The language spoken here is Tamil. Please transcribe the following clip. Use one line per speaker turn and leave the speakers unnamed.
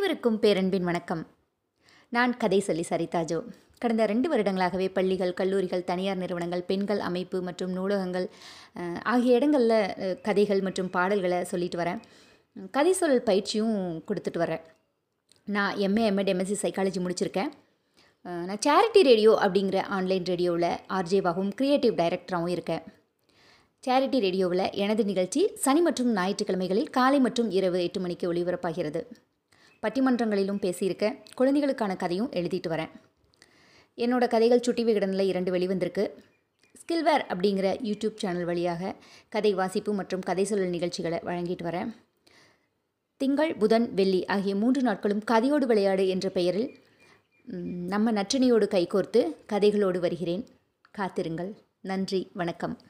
அனைவருக்கும் பேரன்பின் வணக்கம். நான் கதை சொல்லி சரிதாஜோ. கடந்த ரெண்டு வருடங்களாகவே பள்ளிகள் கல்லூரிகள் தனியார் நிறுவனங்கள் பெண்கள் அமைப்பு மற்றும் நூலகங்கள் ஆகிய இடங்களில் கதைகள் மற்றும் பாடல்களை சொல்லிட்டு வரேன். கதை சொல் பயிற்சியும் கொடுத்துட்டு வரேன். நான் எம்ஏ எம்எட் எம்எஸ்சி சைக்காலஜி முடிச்சிருக்கேன். நான் சேரிட்டி ரேடியோ அப்படிங்கிற ஆன்லைன் ரேடியோவில் ஆர்ஜேவாகவும் க்ரியேட்டிவ் டைரக்டராகவும் இருக்கேன். சேரிட்டி ரேடியோவில் எனது நிகழ்ச்சி சனி மற்றும் ஞாயிற்றுக்கிழமைகளில் காலை மற்றும் இரவு எட்டு மணிக்கு ஒளிபரப்பாகிறது. பட்டிமன்றங்களிலும் பேசியிருக்க குழந்தைகளுக்கான கதையும் எழுதிட்டு வரேன். என்னோடய கதைகள் சுட்டி விகடனில் இரண்டு வெளிவந்திருக்கு. ஸ்கில்வேர் அப்படிங்கிற யூடியூப் சேனல் வழியாக கதை வாசிப்பு மற்றும் கதை சொல்லல் நிகழ்ச்சிகளை வழங்கிட்டு வரேன். திங்கள் புதன் வெள்ளி ஆகிய மூன்று நாட்களும் கதையோடு விளையாடு என்ற பெயரில் நம்ம நற்றினியோடு கைகோர்த்து கதைகளோடு வருகிறேன். காத்திருங்கள். நன்றி. வணக்கம்.